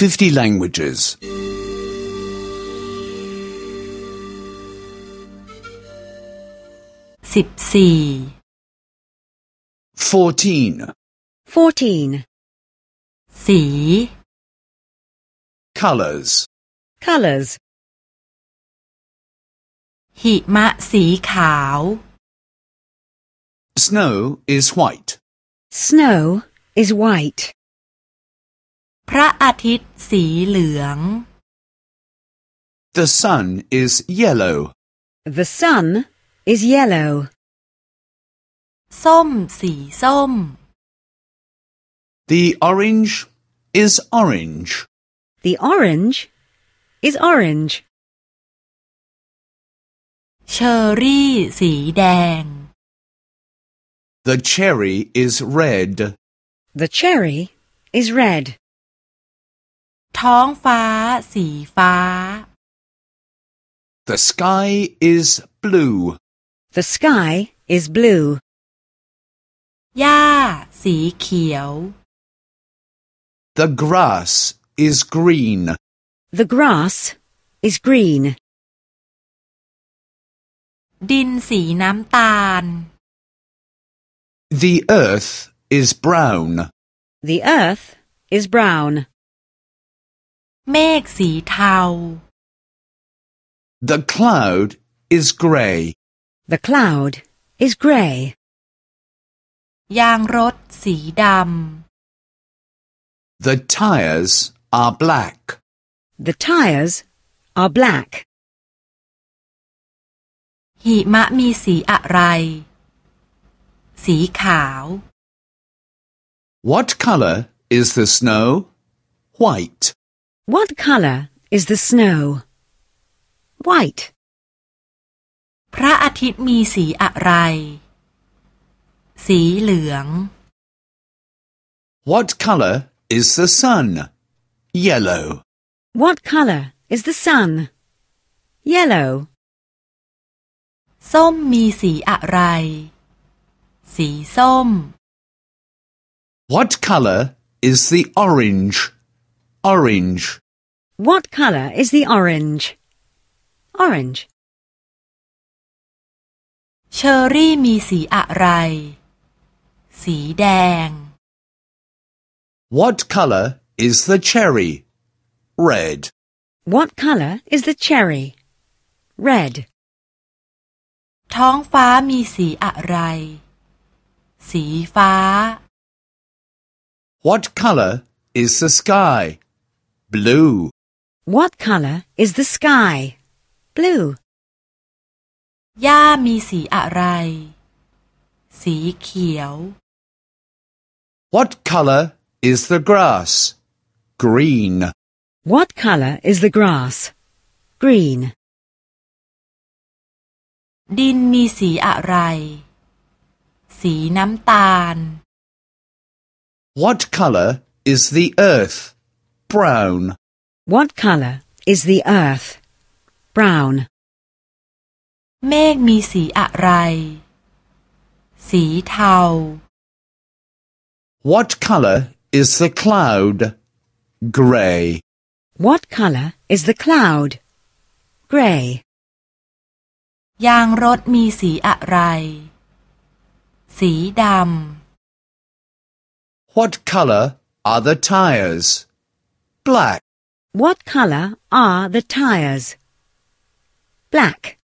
50 languages. สิบสี่ 14. 14. สี Colors. Colors. หิมะสีขาว Snow is white. Snow is white. พระอาทิตย์สีเหลือง The sun is yellow. The sun is yellow. ส้มสีส้ม The orange is orange. The orange is orange. เชอร์รี่สีแดง The cherry is red. The cherry is red. ท้องฟ้าสีฟ้า The sky is blue. The sky is blue. หญ้าสีเขียว The grass is green. The grass is green. ดินสีน้ำตาล The earth is brown. The earth is brown. เมฆสีเทา The cloud is grey. The cloud is grey. ยางรถสีด The tires are black. The tires are black. ำหิมะมีสีอะไร สีขาว What color is the snow? White. What color is the snow? White. พระอาทิตย์มีสีอะไร สีเหลือง What color is the sun? Yellow. What color is the sun? Yellow. ส้มมีสีอะไร สีส้ม What color is the orange? Orange. What color is the orange? Orange. เชอร์รี่มีสีอะไร สีแดง What color is the cherry? Red. What color is the cherry? Red. ท้องฟ้ามีสีอะไร สีฟ้า What color is the sky? Blue. What color is the sky? Blue. หญ้ามีสีอะไร สีเขียว What color is the grass? Green. What color is the grass? Green. ดินมีสีอะไร สีน้ำตาล What color is the earth? Brown. What color is the earth? Brown. เมฆมีสีอะไร สีเทา What color is the cloud? Gray. What color is the cloud? Gray. ยางรถมีสีอะไร สีด What color are the tires? Black. What color are the tires? Black.